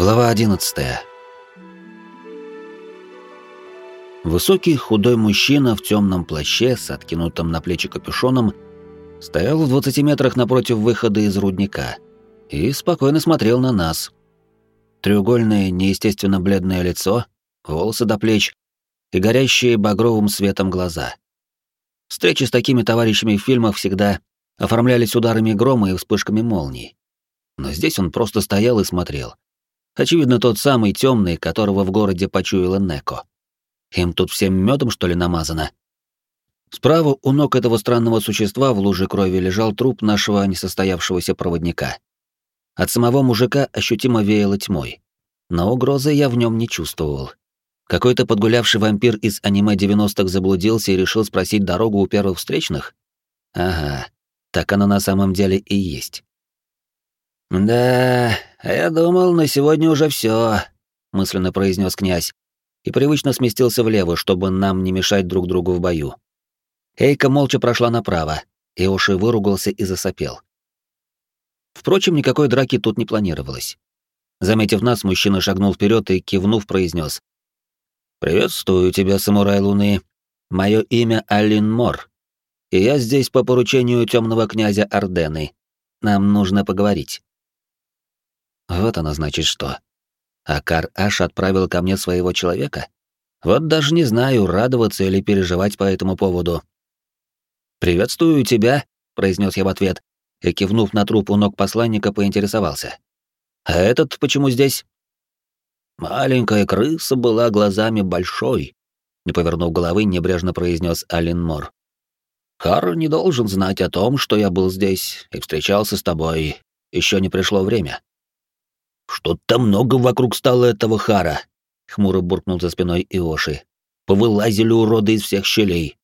Глава 11. Высокий худой мужчина в темном плаще с откинутым на плечи капюшоном стоял в 20 метрах напротив выхода из рудника и спокойно смотрел на нас. Треугольное, неестественно бледное лицо, волосы до плеч и горящие багровым светом глаза. Встречи с такими товарищами в фильмах всегда оформлялись ударами грома и вспышками молний. Но здесь он просто стоял и смотрел — Очевидно, тот самый темный, которого в городе почуяла Неко. Им тут всем медом, что ли, намазано? Справа у ног этого странного существа в луже крови лежал труп нашего несостоявшегося проводника. От самого мужика ощутимо веяло тьмой. Но угрозы я в нем не чувствовал. Какой-то подгулявший вампир из аниме 90-х заблудился и решил спросить дорогу у первых встречных? Ага, так оно на самом деле и есть. «Да, я думал, на сегодня уже все, мысленно произнес князь и привычно сместился влево, чтобы нам не мешать друг другу в бою. Эйка молча прошла направо, и Оши выругался и засопел. Впрочем, никакой драки тут не планировалось. Заметив нас, мужчина шагнул вперед и, кивнув, произнес: «Приветствую тебя, самурай Луны. Мое имя Алин Мор, и я здесь по поручению темного князя Ордены. Нам нужно поговорить». Вот оно значит что. А Кар-Аш отправил ко мне своего человека? Вот даже не знаю, радоваться или переживать по этому поводу. «Приветствую тебя», — произнес я в ответ, и, кивнув на труп у ног посланника, поинтересовался. «А этот почему здесь?» «Маленькая крыса была глазами большой», — не повернув головы, небрежно произнес Алин Мор. «Хар не должен знать о том, что я был здесь и встречался с тобой. Еще не пришло время. «Что-то много вокруг стало этого хара», — хмуро буркнул за спиной Иоши. «Повылазили уроды из всех щелей».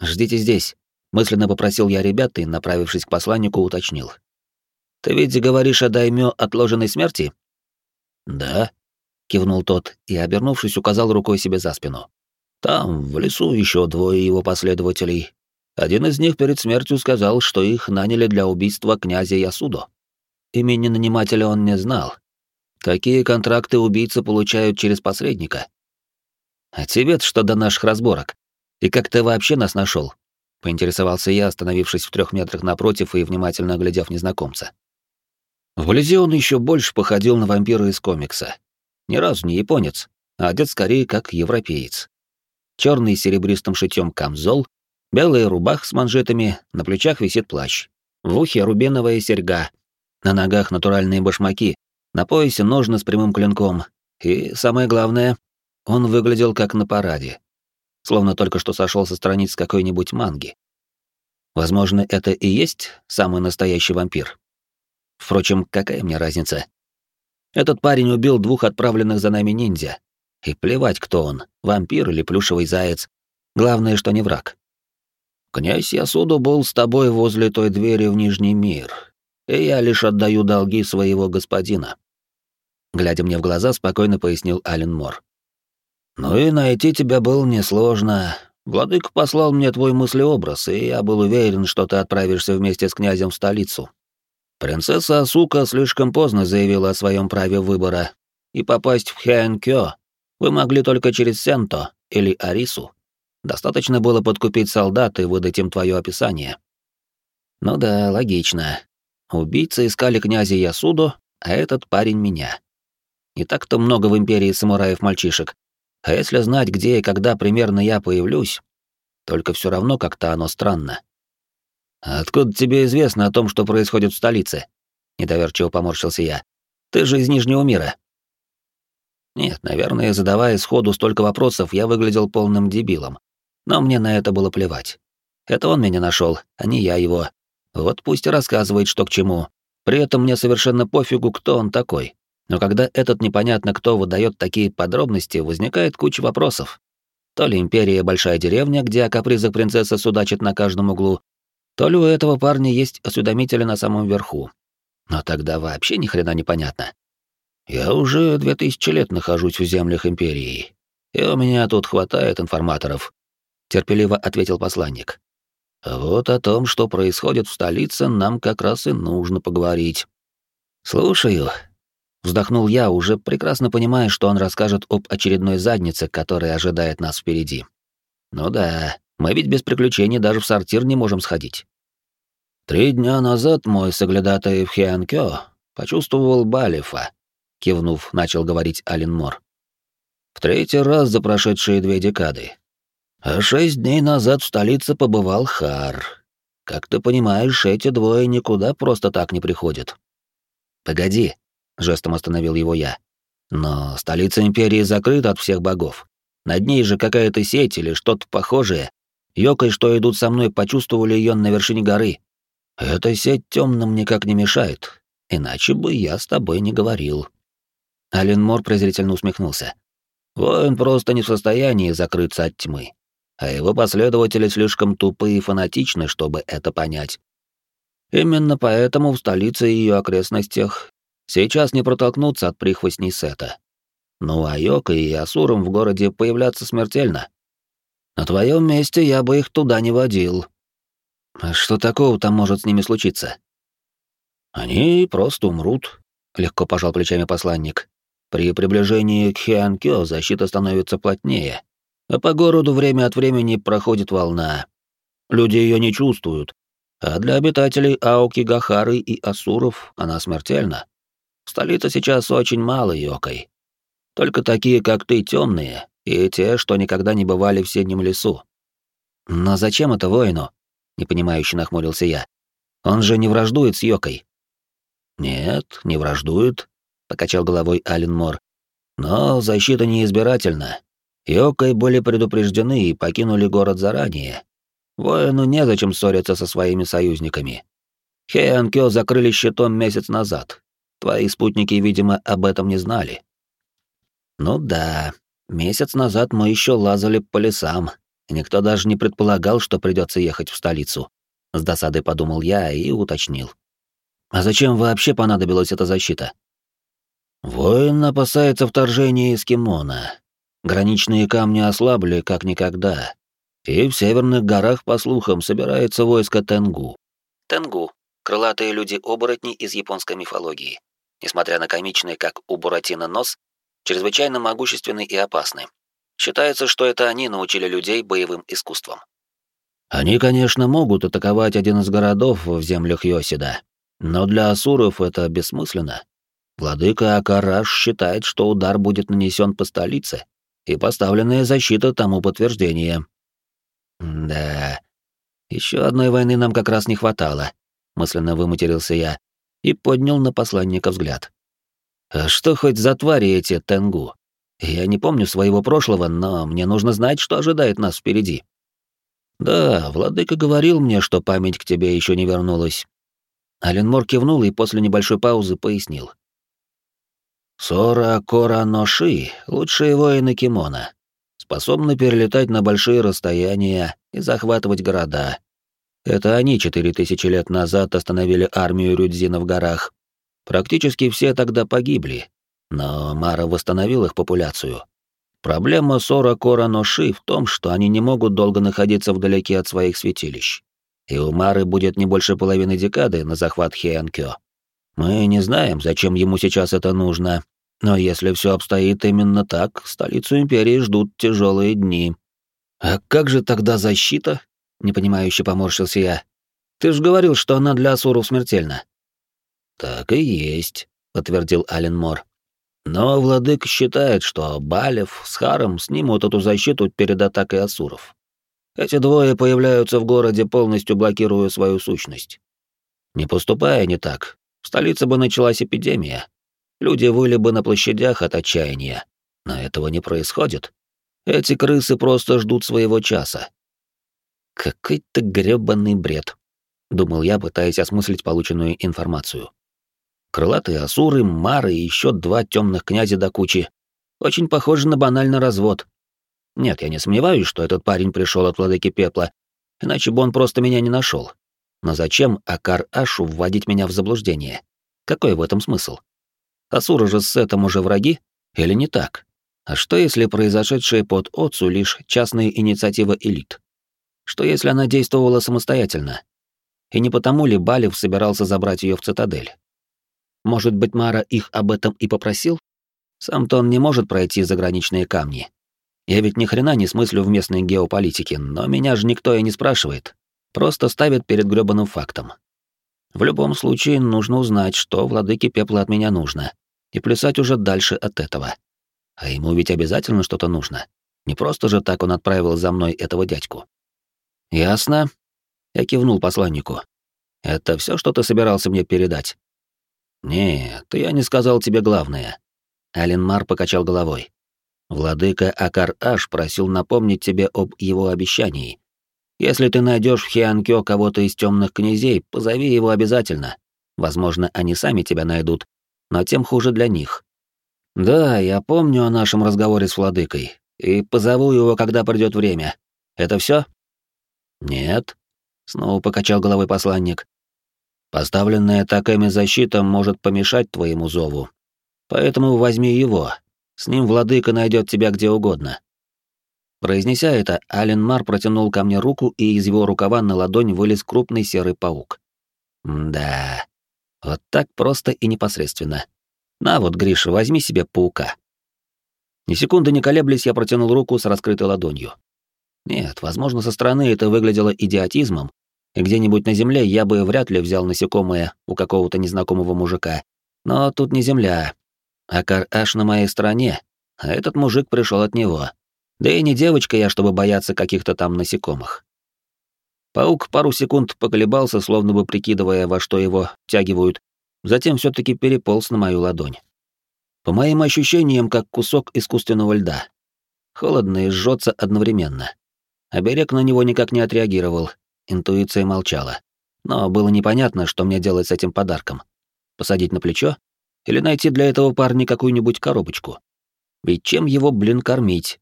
«Ждите здесь», — мысленно попросил я ребят и, направившись к посланнику, уточнил. «Ты ведь говоришь о даймё отложенной смерти?» «Да», — кивнул тот и, обернувшись, указал рукой себе за спину. «Там, в лесу, еще двое его последователей. Один из них перед смертью сказал, что их наняли для убийства князя Ясудо. Имени нанимателя он не знал. Какие контракты убийцы получают через посредника? А тебе что до наших разборок? И как ты вообще нас нашел? Поинтересовался я, остановившись в трех метрах напротив и внимательно оглядев незнакомца. Вблизи он еще больше походил на вампира из комикса. Ни разу не японец, а одет скорее как европеец. Черный с серебристым шитьем камзол, белая рубах с манжетами, на плечах висит плащ. В ухе рубиновая серьга, на ногах натуральные башмаки, на поясе ножны с прямым клинком. И самое главное, он выглядел как на параде. Словно только что сошел со страниц какой-нибудь манги. Возможно, это и есть самый настоящий вампир. Впрочем, какая мне разница? Этот парень убил двух отправленных за нами ниндзя. И плевать, кто он, вампир или плюшевый заяц. Главное, что не враг. Князь Ясуду был с тобой возле той двери в Нижний мир, и я лишь отдаю долги своего господина. Глядя мне в глаза, спокойно пояснил Ален Мор. Ну и найти тебя было несложно. Владыка послал мне твой мыслеобраз, и я был уверен, что ты отправишься вместе с князем в столицу. Принцесса Асука слишком поздно заявила о своем праве выбора, и попасть в Хэнкё вы могли только через Сенто или Арису. Достаточно было подкупить солдат и выдать им твое описание. Ну да, логично. Убийцы искали князя Ясудо, а этот парень меня. Не так-то много в империи самураев-мальчишек. А если знать, где и когда примерно я появлюсь, только все равно как-то оно странно. «Откуда тебе известно о том, что происходит в столице?» — недоверчиво поморщился я. «Ты же из Нижнего мира». Нет, наверное, задавая сходу столько вопросов, я выглядел полным дебилом. Но мне на это было плевать. Это он меня нашел, а не я его. Вот пусть рассказывает, что к чему. При этом мне совершенно пофигу, кто он такой. Но когда этот непонятно кто выдает такие подробности, возникает куча вопросов. То ли империя большая деревня, где о капризах принцессы судачит на каждом углу, то ли у этого парня есть осведомители на самом верху. Но тогда вообще ни хрена непонятно. Я уже две тысячи лет нахожусь в землях империи, и у меня тут хватает информаторов, терпеливо ответил посланник. Вот о том, что происходит в столице, нам как раз и нужно поговорить. Слушаю. Вздохнул я, уже прекрасно понимая, что он расскажет об очередной заднице, которая ожидает нас впереди. Ну да, мы ведь без приключений даже в сортир не можем сходить. Три дня назад мой соглядатай в Хианкё почувствовал Балифа, кивнув, начал говорить Ален Мор. В третий раз за прошедшие две декады. А шесть дней назад в столице побывал Хар. Как ты понимаешь, эти двое никуда просто так не приходят. Погоди, жестом остановил его я. Но столица империи закрыта от всех богов. Над ней же какая-то сеть или что-то похожее. Йокой, что идут со мной, почувствовали ее на вершине горы. Эта сеть темным никак не мешает, иначе бы я с тобой не говорил. Ален Мор презрительно усмехнулся. Воин просто не в состоянии закрыться от тьмы, а его последователи слишком тупые и фанатичны, чтобы это понять. Именно поэтому в столице и ее окрестностях сейчас не протолкнуться от прихвостней Сета. Ну а Йока и Асурам в городе появляться смертельно. На твоем месте я бы их туда не водил, а что такого там может с ними случиться? Они просто умрут, легко пожал плечами посланник. При приближении к Хианкё защита становится плотнее, а по городу время от времени проходит волна. Люди ее не чувствуют, а для обитателей Аоки, Гахары и Асуров она смертельна. В столице сейчас очень мало йокой. Только такие, как ты, темные, и те, что никогда не бывали в синем лесу. Но зачем это воину? непонимающе нахмурился я. Он же не враждует с Йокой. Нет, не враждует, покачал головой Ален Мор. Но защита неизбирательна. Йокой были предупреждены и покинули город заранее. Воину незачем ссориться со своими союзниками. Хеанкё закрыли щитом месяц назад. Твои спутники, видимо, об этом не знали. Ну да, месяц назад мы еще лазали по лесам, Никто даже не предполагал, что придется ехать в столицу. С досадой подумал я и уточнил. А зачем вообще понадобилась эта защита? Воин опасается вторжения из Кимона. Граничные камни ослабли как никогда. И в северных горах, по слухам, собирается войско Тенгу. Тенгу — крылатые люди-оборотни из японской мифологии. Несмотря на комичный, как у Буратино, нос, чрезвычайно могущественный и опасный. Считается, что это они научили людей боевым искусствам. Они, конечно, могут атаковать один из городов в землях Йосида, но для асуров это бессмысленно. Владыка Акараш считает, что удар будет нанесен по столице, и поставленная защита тому подтверждение. Да, еще одной войны нам как раз не хватало, мысленно выматерился я и поднял на посланника взгляд. А что хоть за твари эти Тенгу? Я не помню своего прошлого, но мне нужно знать, что ожидает нас впереди. Да, владыка говорил мне, что память к тебе еще не вернулась. Аленмор кивнул и после небольшой паузы пояснил. Сора Кора Ноши — лучшие воины Кимона. Способны перелетать на большие расстояния и захватывать города. Это они четыре тысячи лет назад остановили армию Рюдзина в горах. Практически все тогда погибли, но Мара восстановил их популяцию. Проблема Сора Кора Ноши в том, что они не могут долго находиться вдалеке от своих святилищ. И у Мары будет не больше половины декады на захват Хеанкё. Мы не знаем, зачем ему сейчас это нужно, но если все обстоит именно так, столицу империи ждут тяжелые дни. А как же тогда защита? Непонимающе поморщился я. Ты же говорил, что она для Асуров смертельна. Так и есть, подтвердил Ален Мор. Но владык считает, что Балев с Харом снимут эту защиту перед атакой асуров. Эти двое появляются в городе, полностью блокируя свою сущность. Не поступая не так, в столице бы началась эпидемия. Люди выли бы на площадях от отчаяния. Но этого не происходит. Эти крысы просто ждут своего часа. Какой-то грёбаный бред, думал я, пытаясь осмыслить полученную информацию. Крылатые асуры, мары и еще два темных князя до кучи. Очень похоже на банальный развод. Нет, я не сомневаюсь, что этот парень пришел от владыки пепла, иначе бы он просто меня не нашел. Но зачем Акар Ашу вводить меня в заблуждение? Какой в этом смысл? Асуры же с этим уже враги? Или не так? А что если произошедшее под Отцу лишь частная инициатива элит? Что если она действовала самостоятельно? И не потому ли Балев собирался забрать ее в цитадель? Может быть, Мара их об этом и попросил? Сам-то он не может пройти заграничные камни. Я ведь ни хрена не смыслю в местной геополитике, но меня же никто и не спрашивает. Просто ставит перед грёбаным фактом. В любом случае, нужно узнать, что владыке пепла от меня нужно, и плясать уже дальше от этого. А ему ведь обязательно что-то нужно. Не просто же так он отправил за мной этого дядьку. Ясно. Я кивнул посланнику. Это все, что ты собирался мне передать? Нет, я не сказал тебе главное. Аленмар покачал головой. Владыка Акар-Аш просил напомнить тебе об его обещании. Если ты найдешь в Хианкё кого-то из темных князей, позови его обязательно. Возможно, они сами тебя найдут, но тем хуже для них. Да, я помню о нашем разговоре с владыкой и позову его, когда придет время. Это все? Нет, снова покачал головой посланник. Поставленная такими защита может помешать твоему зову. Поэтому возьми его. С ним владыка найдет тебя где угодно. Произнеся это, Ален Мар протянул ко мне руку, и из его рукава на ладонь вылез крупный серый паук. Да, вот так просто и непосредственно. На вот, Гриша, возьми себе паука. Ни секунды не колеблясь, я протянул руку с раскрытой ладонью. Нет, возможно, со стороны это выглядело идиотизмом, и где-нибудь на земле я бы вряд ли взял насекомое у какого-то незнакомого мужика. Но тут не земля, а Кар-Аш на моей стороне, а этот мужик пришел от него. Да и не девочка я, чтобы бояться каких-то там насекомых. Паук пару секунд поколебался, словно бы прикидывая, во что его тягивают, затем все таки переполз на мою ладонь. По моим ощущениям, как кусок искусственного льда. Холодно и жжется одновременно. Оберег на него никак не отреагировал, интуиция молчала. Но было непонятно, что мне делать с этим подарком. Посадить на плечо? Или найти для этого парня какую-нибудь коробочку? Ведь чем его, блин, кормить?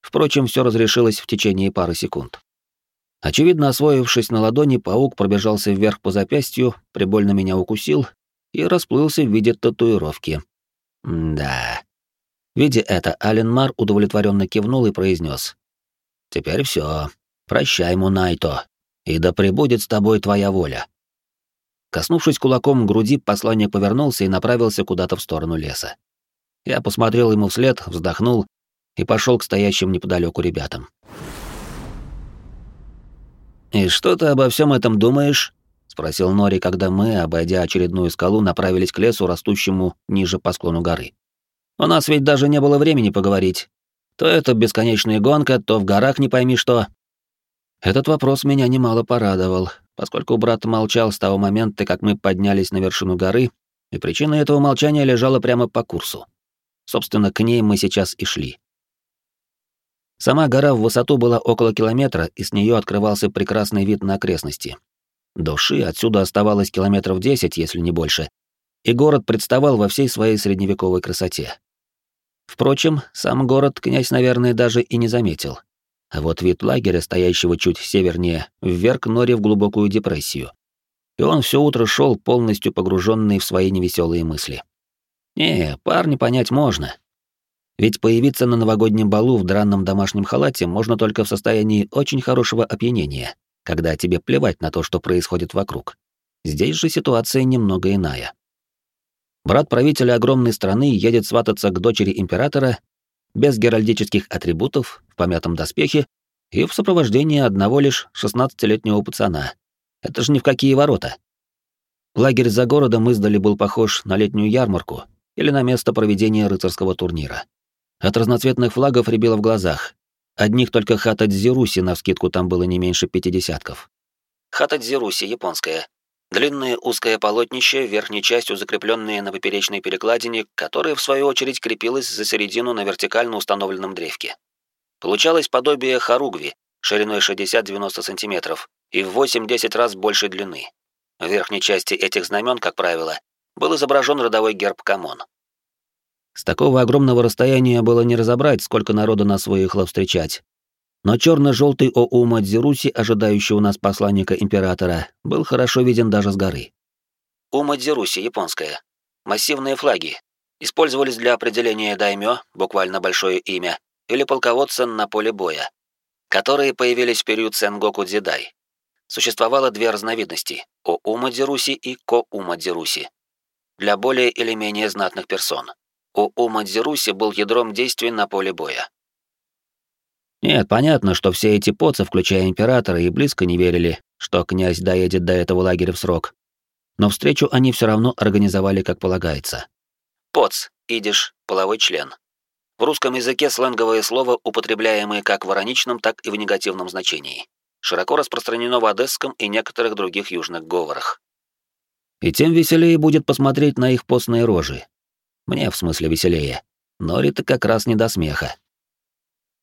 Впрочем, все разрешилось в течение пары секунд. Очевидно, освоившись на ладони, паук пробежался вверх по запястью, прибольно меня укусил и расплылся в виде татуировки. М да. Видя это, Аленмар удовлетворенно кивнул и произнес: «Теперь все. Прощай, Мунайто, и да пребудет с тобой твоя воля». Коснувшись кулаком груди, посланник повернулся и направился куда-то в сторону леса. Я посмотрел ему вслед, вздохнул и пошел к стоящим неподалеку ребятам. «И что ты обо всем этом думаешь?» — спросил Нори, когда мы, обойдя очередную скалу, направились к лесу, растущему ниже по склону горы. «У нас ведь даже не было времени поговорить. То это бесконечная гонка, то в горах не пойми что». Этот вопрос меня немало порадовал, поскольку брат молчал с того момента, как мы поднялись на вершину горы, и причина этого молчания лежала прямо по курсу. Собственно, к ней мы сейчас и шли. Сама гора в высоту была около километра, и с нее открывался прекрасный вид на окрестности. До отсюда оставалось километров 10, если не больше, и город представал во всей своей средневековой красоте. Впрочем, сам город князь, наверное, даже и не заметил. А вот вид лагеря, стоящего чуть севернее, вверг Нори в глубокую депрессию. И он все утро шел полностью погруженный в свои невеселые мысли. Не, парни понять можно. Ведь появиться на новогоднем балу в дранном домашнем халате можно только в состоянии очень хорошего опьянения, когда тебе плевать на то, что происходит вокруг. Здесь же ситуация немного иная. Брат правителя огромной страны едет свататься к дочери императора без геральдических атрибутов, в помятом доспехе и в сопровождении одного лишь 16-летнего пацана. Это же ни в какие ворота. Лагерь за городом издали был похож на летнюю ярмарку или на место проведения рыцарского турнира. От разноцветных флагов рябило в глазах. Одних только хата Дзируси навскидку там было не меньше пятидесятков. Хата Дзируси, японская. Длинное узкое полотнище, верхней частью закрепленное на поперечной перекладине, которая, в свою очередь, крепилась за середину на вертикально установленном древке. Получалось подобие хоругви, шириной 60-90 см и в 8-10 раз большей длины. В верхней части этих знамен, как правило, был изображен родовой герб Камон. С такого огромного расстояния было не разобрать, сколько народу нас выехало встречать. Но черно-желтый Оума Дзируси, ожидающий у нас посланника императора, был хорошо виден даже с горы. Ума Дзируси, японская. Массивные флаги. Использовались для определения даймё, буквально большое имя, или полководца на поле боя, которые появились в период Сенгоку Дзидай. Существовало две разновидности — Оума Дзируси и Коума Дзируси. для более или менее знатных персон. У Ума Дзируси был ядром действий на поле боя. Нет, понятно, что все эти поцы, включая императора, и близко не верили, что князь доедет до этого лагеря в срок. Но встречу они все равно организовали как полагается. Поц, идиш, половой член. В русском языке сленговое слово, употребляемое как в ироничном, так и в негативном значении. Широко распространено в одесском и некоторых других южных говорах. И тем веселее будет посмотреть на их постные рожи. Мне, в смысле, веселее. Нори-то как раз не до смеха.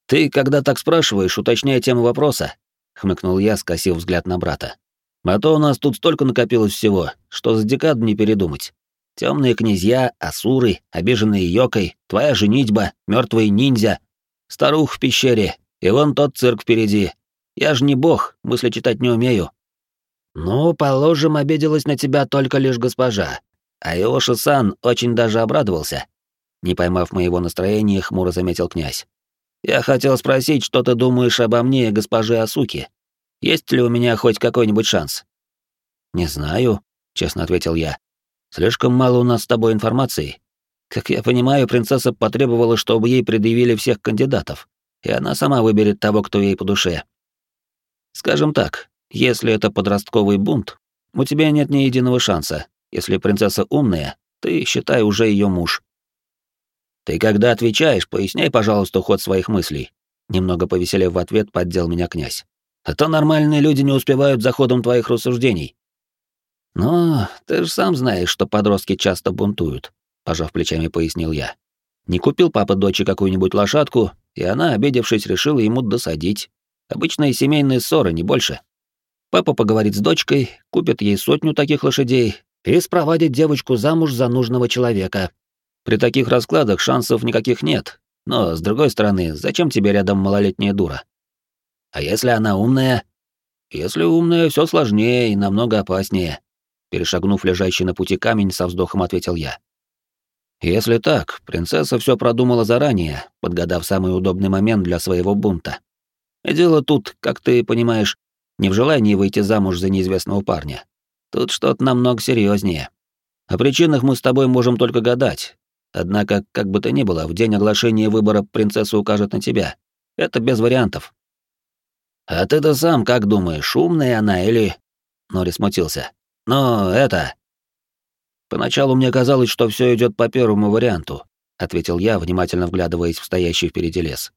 «Ты, когда так спрашиваешь, уточняй тему вопроса», — хмыкнул я, скосив взгляд на брата. «А то у нас тут столько накопилось всего, что за декаду не передумать. Темные князья, асуры, обиженные йокой, твоя женитьба, мертвые ниндзя, старух в пещере, и вон тот цирк впереди. Я же не бог, мысли читать не умею». «Ну, положим, обиделась на тебя только лишь госпожа. А Иоши-сан очень даже обрадовался». Не поймав моего настроения, хмуро заметил князь. Я хотел спросить, что ты думаешь обо мне, госпоже Асуки. Есть ли у меня хоть какой-нибудь шанс? Не знаю, честно ответил я. Слишком мало у нас с тобой информации. Как я понимаю, принцесса потребовала, чтобы ей предъявили всех кандидатов, и она сама выберет того, кто ей по душе. Скажем так, если это подростковый бунт, у тебя нет ни единого шанса. Если принцесса умная, ты, считай, уже ее муж. «Ты когда отвечаешь, поясняй, пожалуйста, ход своих мыслей». Немного повеселев в ответ, поддел меня князь. «А то нормальные люди не успевают за ходом твоих рассуждений». «Но ты же сам знаешь, что подростки часто бунтуют», — пожав плечами, пояснил я. «Не купил папа дочери какую-нибудь лошадку, и она, обидевшись, решила ему досадить. Обычные семейные ссоры, не больше. Папа поговорит с дочкой, купит ей сотню таких лошадей и спровадит девочку замуж за нужного человека, при таких раскладах шансов никаких нет. Но, с другой стороны, зачем тебе рядом малолетняя дура? А если она умная? Если умная, все сложнее и намного опаснее. Перешагнув лежащий на пути камень, со вздохом ответил я. Если так, принцесса все продумала заранее, подгадав самый удобный момент для своего бунта. Дело тут, как ты понимаешь, не в желании выйти замуж за неизвестного парня. Тут что-то намного серьезнее. О причинах мы с тобой можем только гадать, Однако, как бы то ни было, в день оглашения выбора принцесса укажет на тебя. Это без вариантов. А ты-то сам как думаешь, умная она или... Нори смутился. Но это... Поначалу мне казалось, что все идет по первому варианту, ответил я, внимательно вглядываясь в стоящий впереди лес.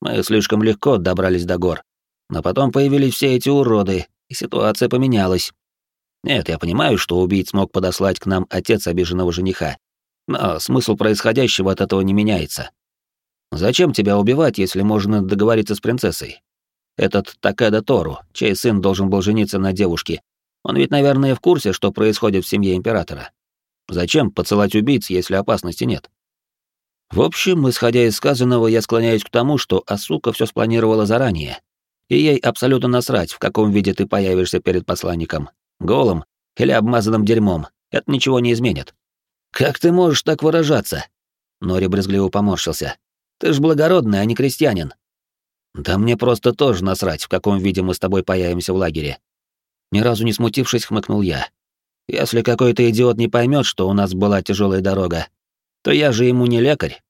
Мы слишком легко добрались до гор. Но потом появились все эти уроды, и ситуация поменялась. Нет, я понимаю, что убийц мог подослать к нам отец обиженного жениха. Но смысл происходящего от этого не меняется. Зачем тебя убивать, если можно договориться с принцессой? Этот Такеда Тору, чей сын должен был жениться на девушке, он ведь, наверное, в курсе, что происходит в семье императора. Зачем посылать убийц, если опасности нет? В общем, исходя из сказанного, я склоняюсь к тому, что Асука все спланировала заранее, и ей абсолютно насрать, в каком виде ты появишься перед посланником, голым или обмазанным дерьмом, это ничего не изменит. «Как ты можешь так выражаться?» Нори брезгливо поморщился. «Ты ж благородный, а не крестьянин». «Да мне просто тоже насрать, в каком виде мы с тобой появимся в лагере». Ни разу не смутившись, хмыкнул я. «Если какой-то идиот не поймет, что у нас была тяжелая дорога, то я же ему не лекарь.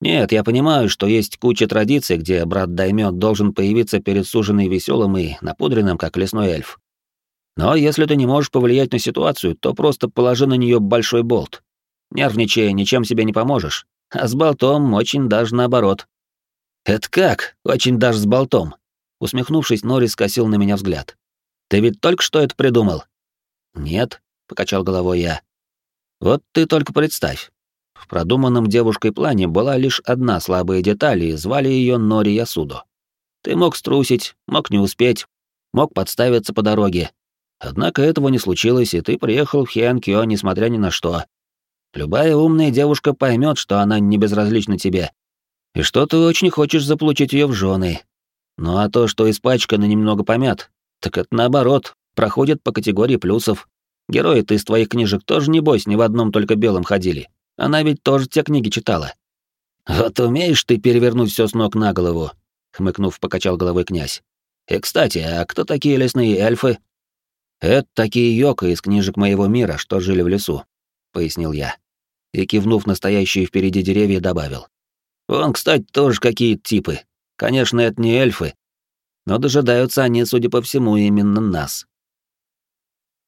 Нет, я понимаю, что есть куча традиций, где брат Даймёт должен появиться перед суженой веселым и напудренным, как лесной эльф. Но если ты не можешь повлиять на ситуацию, то просто положи на нее большой болт. Нервничая, ничем себе не поможешь. А с болтом очень даже наоборот. «Это как? Очень даже с болтом?» Усмехнувшись, Норрис скосил на меня взгляд. «Ты ведь только что это придумал?» «Нет», — покачал головой я. «Вот ты только представь. В продуманном девушкой плане была лишь одна слабая деталь, и звали ее Нори Ясудо. Ты мог струсить, мог не успеть, мог подставиться по дороге. Однако этого не случилось, и ты приехал в Хианкио, несмотря ни на что. Любая умная девушка поймет, что она не безразлична тебе, и что ты очень хочешь заполучить ее в жены. Ну а то, что испачкано немного помят, так это наоборот, проходит по категории плюсов. Герои-то из твоих книжек тоже, небось, не в одном только белом ходили. Она ведь тоже те книги читала. Вот умеешь ты перевернуть все с ног на голову, хмыкнув, покачал головой князь. И, кстати, а кто такие лесные эльфы? Это такие йока из книжек моего мира, что жили в лесу. пояснил я. И, кивнув настоящие впереди деревья, добавил. «Вон, кстати, тоже какие-то типы. Конечно, это не эльфы, но дожидаются они, судя по всему, именно нас.